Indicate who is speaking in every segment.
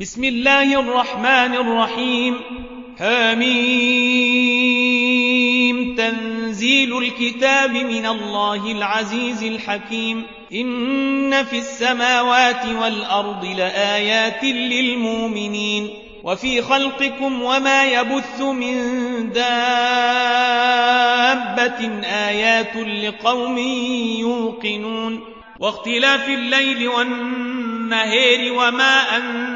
Speaker 1: بسم الله الرحمن الرحيم. حميم. تنزيل الكتاب من الله العزيز الحكيم. إن في السماوات والأرض لآيات للمؤمنين. وفي خلقكم وما يبث من دابة آيات لقوم يوقنون. واختلاف الليل والنهير وما أنزل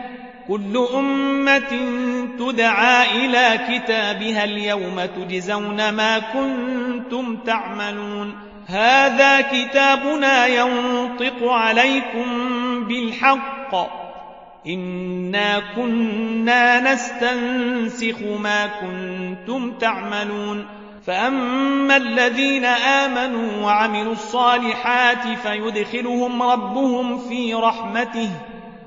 Speaker 1: كل أمة تدعى إلى كتابها اليوم تجزون ما كنتم تعملون. هذا كتابنا ينطق عليكم بالحق. إنا كنا نستنسخ ما كنتم تعملون. فأما الذين آمنوا وعملوا الصالحات فيدخلهم ربهم في رحمته.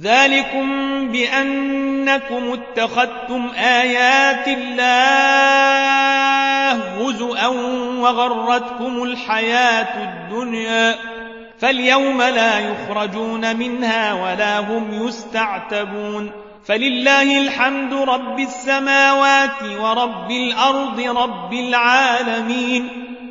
Speaker 1: ذلكم بأنكم اتخذتم آيات الله هزؤا وغرتكم الحياة الدنيا فاليوم لا يخرجون منها ولا هم يستعتبون فلله الحمد رب السماوات ورب الأرض رب العالمين